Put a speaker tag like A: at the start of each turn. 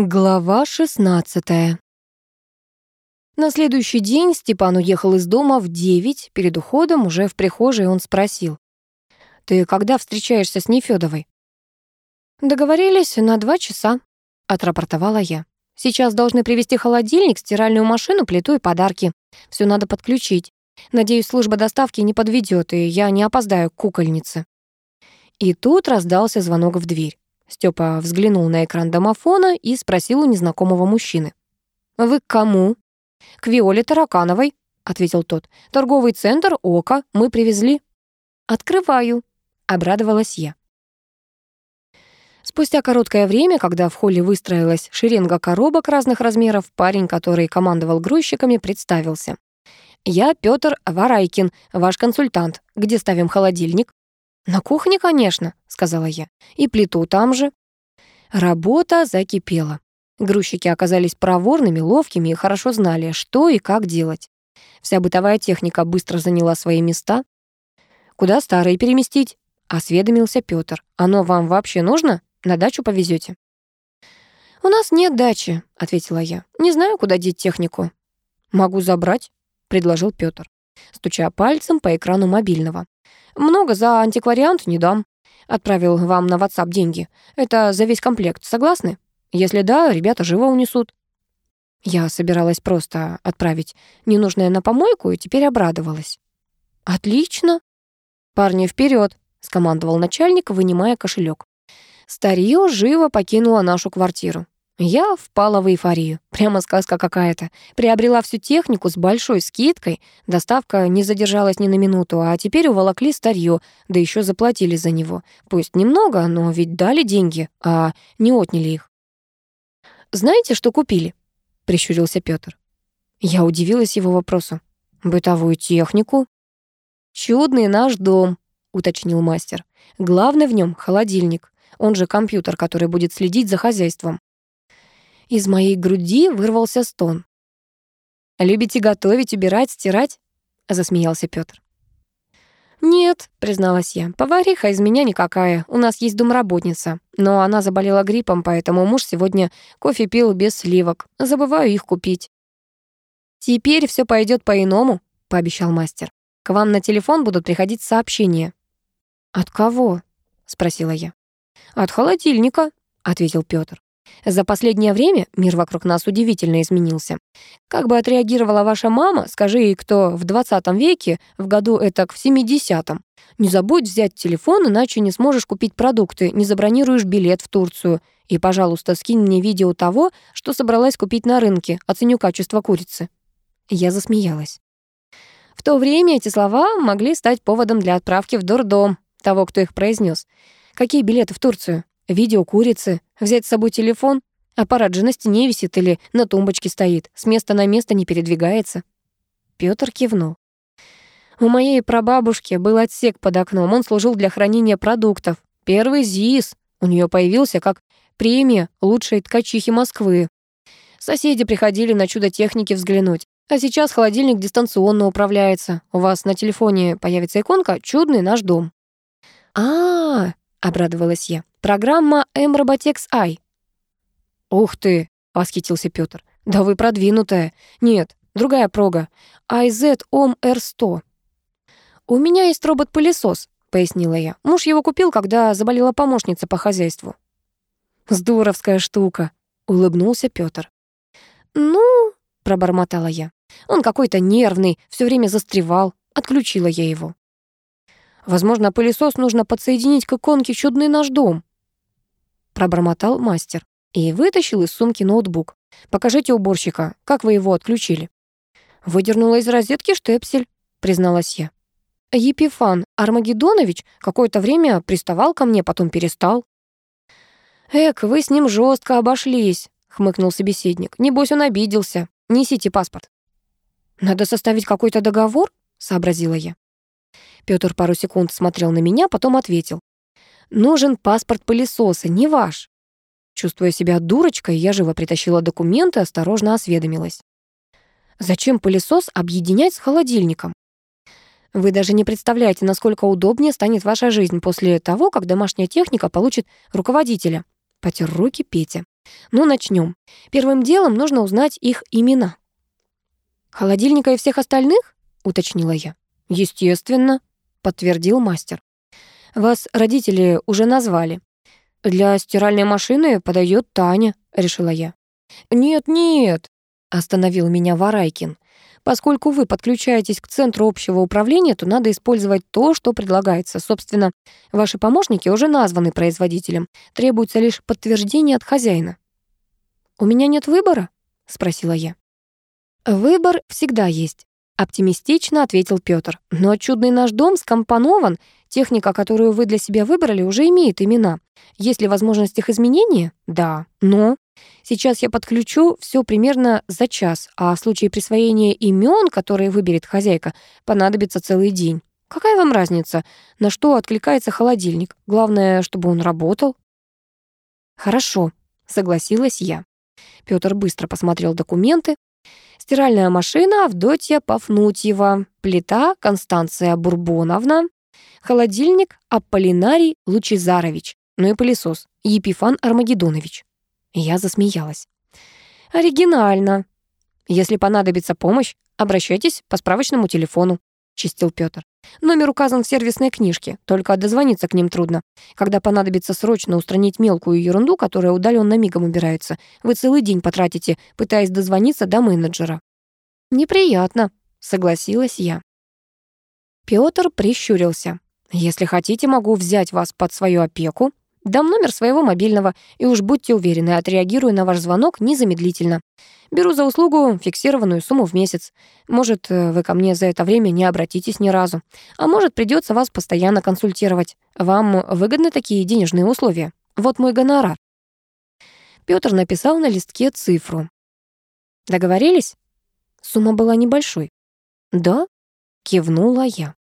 A: Глава 16 На следующий день Степан уехал из дома в девять. Перед уходом уже в прихожей он спросил. «Ты когда встречаешься с Нефёдовой?» «Договорились на два часа», — отрапортовала я. «Сейчас должны привезти холодильник, стиральную машину, плиту и подарки. Все надо подключить. Надеюсь, служба доставки не подведет, и я не опоздаю к кукольнице». И тут раздался звонок в дверь. Степа взглянул на экран домофона и спросил у незнакомого мужчины. «Вы к кому?» «К Виоле Таракановой», — ответил тот. «Торговый центр Ока мы привезли». «Открываю», — обрадовалась я. Спустя короткое время, когда в холле выстроилась шеренга коробок разных размеров, парень, который командовал грузчиками, представился. «Я Пётр Варайкин, ваш консультант. Где ставим холодильник?» «На кухне, конечно», — сказала я. «И плиту там же». Работа закипела. Грузчики оказались проворными, ловкими и хорошо знали, что и как делать. Вся бытовая техника быстро заняла свои места. «Куда старые переместить?» — осведомился Пётр. «Оно вам вообще нужно? На дачу повезете?» «У нас нет дачи», — ответила я. «Не знаю, куда деть технику». «Могу забрать», — предложил Пётр, стуча пальцем по экрану мобильного. Много за антиквариант не дам. Отправил вам на WhatsApp деньги. Это за весь комплект, согласны? Если да, ребята живо унесут. Я собиралась просто отправить ненужное на помойку и теперь обрадовалась. Отлично. Парни, вперед, скомандовал начальник, вынимая кошелек. Старье живо покинуло нашу квартиру. Я впала в эйфорию. Прямо сказка какая-то. Приобрела всю технику с большой скидкой. Доставка не задержалась ни на минуту, а теперь уволокли старье, да еще заплатили за него. Пусть немного, но ведь дали деньги, а не отняли их. «Знаете, что купили?» — прищурился Пётр. Я удивилась его вопросу. «Бытовую технику?» «Чудный наш дом», — уточнил мастер. «Главное в нем холодильник. Он же компьютер, который будет следить за хозяйством. Из моей груди вырвался стон. «Любите готовить, убирать, стирать?» — засмеялся Пётр. «Нет», — призналась я, — «повариха из меня никакая. У нас есть домработница. Но она заболела гриппом, поэтому муж сегодня кофе пил без сливок. Забываю их купить». «Теперь все пойдет по-иному», — пообещал мастер. «К вам на телефон будут приходить сообщения». «От кого?» — спросила я. «От холодильника», — ответил Пётр. За последнее время мир вокруг нас удивительно изменился. Как бы отреагировала ваша мама, скажи ей, кто в 20 веке, в году это в 70-м. Не забудь взять телефон, иначе не сможешь купить продукты, не забронируешь билет в Турцию. И, пожалуйста, скинь мне видео того, что собралась купить на рынке, оценю качество курицы. Я засмеялась. В то время эти слова могли стать поводом для отправки в дурдом того, кто их произнес. Какие билеты в Турцию? Видео курицы, взять с собой телефон, аппарат же на стене висит или на тумбочке стоит, с места на место не передвигается. Пётр кивнул. У моей прабабушки был отсек под окном, он служил для хранения продуктов. Первый ЗИС у нее появился как премия лучшей ткачихи Москвы. Соседи приходили на чудо техники взглянуть. А сейчас холодильник дистанционно управляется. У вас на телефоне появится иконка «Чудный наш дом». А, -а, -а обрадовалась я. Программа M-Robotex I. Ух ты, восхитился Пётр. Да вы продвинутая. Нет, другая прога. IZ OM R100. У меня есть робот-пылесос, пояснила я. Муж его купил, когда заболела помощница по хозяйству. Здоровская штука, улыбнулся Пётр. Ну, пробормотала я. Он какой-то нервный, все время застревал. Отключила я его. Возможно, пылесос нужно подсоединить к иконке «Чудный наш дом», пробормотал мастер и вытащил из сумки ноутбук. «Покажите уборщика, как вы его отключили?» «Выдернула из розетки штепсель», — призналась я. Епифан Армагеддонович какое-то время приставал ко мне, потом перестал. «Эк, вы с ним жестко обошлись», — хмыкнул собеседник. «Небось, он обиделся. Несите паспорт». «Надо составить какой-то договор?» — сообразила я. Пётр пару секунд смотрел на меня, потом ответил. Нужен паспорт пылесоса, не ваш. Чувствуя себя дурочкой, я живо притащила документы, осторожно осведомилась. Зачем пылесос объединять с холодильником? Вы даже не представляете, насколько удобнее станет ваша жизнь после того, как домашняя техника получит руководителя. Потер руки Петя. Ну, начнем. Первым делом нужно узнать их имена. «Холодильника и всех остальных?» — уточнила я. «Естественно», — подтвердил мастер. «Вас родители уже назвали. Для стиральной машины подойдет Таня», — решила я. «Нет-нет», — остановил меня Варайкин. «Поскольку вы подключаетесь к центру общего управления, то надо использовать то, что предлагается. Собственно, ваши помощники уже названы производителем. Требуется лишь подтверждение от хозяина». «У меня нет выбора?» — спросила я. «Выбор всегда есть», — оптимистично ответил Пётр. «Но чудный наш дом скомпонован, техника, которую вы для себя выбрали, уже имеет имена. Есть ли возможность их изменения? Да. Но сейчас я подключу все примерно за час, а в случае присвоения имен, которые выберет хозяйка, понадобится целый день. Какая вам разница, на что откликается холодильник? Главное, чтобы он работал». «Хорошо», — согласилась я. Пётр быстро посмотрел документы, Стиральная машина Авдотья Пафнутьева, плита Констанция Бурбоновна, холодильник Аполлинарий Лучезарович, ну и пылесос Епифан Армагеддонович. Я засмеялась. «Оригинально. Если понадобится помощь, обращайтесь по справочному телефону», — чистил Пётр. «Номер указан в сервисной книжке, только дозвониться к ним трудно. Когда понадобится срочно устранить мелкую ерунду, которая удаленно мигом убирается, вы целый день потратите, пытаясь дозвониться до менеджера». «Неприятно», — согласилась я. Пётр прищурился. «Если хотите, могу взять вас под свою опеку, Дам номер своего мобильного, и уж будьте уверены, отреагирую на ваш звонок незамедлительно. Беру за услугу фиксированную сумму в месяц. Может, э, вы ко мне за это время не обратитесь ни разу. А может, придется вас постоянно консультировать. Вам выгодны такие денежные условия? Вот мой гонорар. Пётр написал на листке цифру. Договорились? Сумма была небольшой. Да, кивнула я.